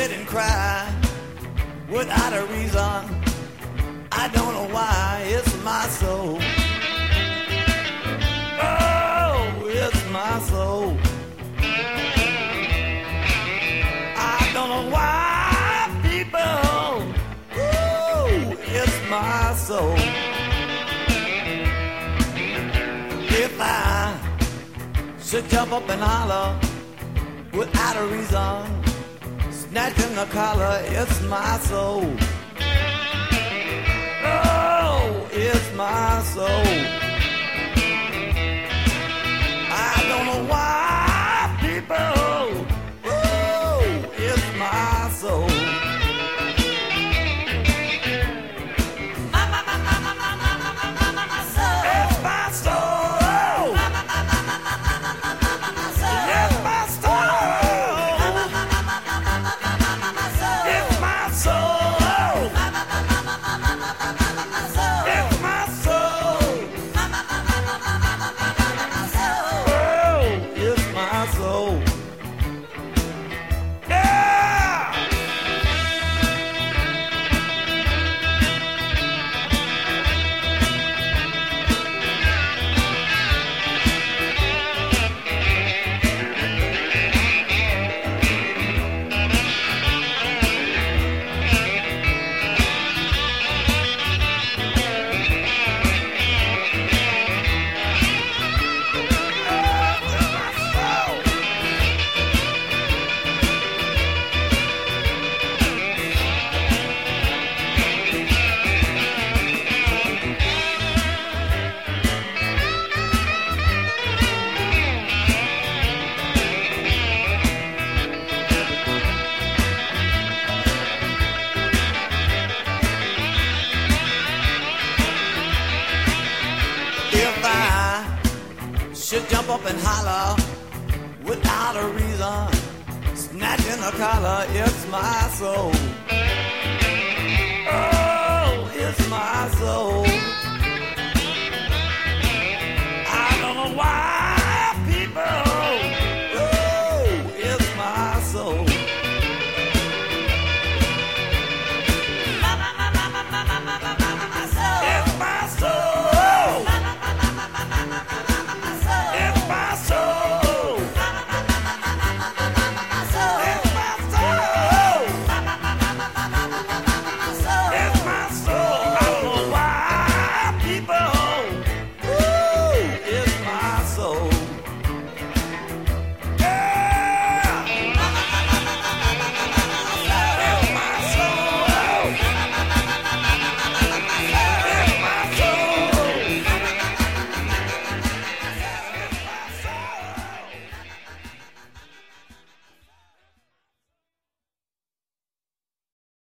sit and cry without a reason. I don't know why it's my soul. Oh, it's my soul. I don't know why people. Ooh, it's my soul. If I should jump up and holler without a reason, snatching the collar, it's my soul. Should jump up and holler without a reason, snatching a collar, it's my soul.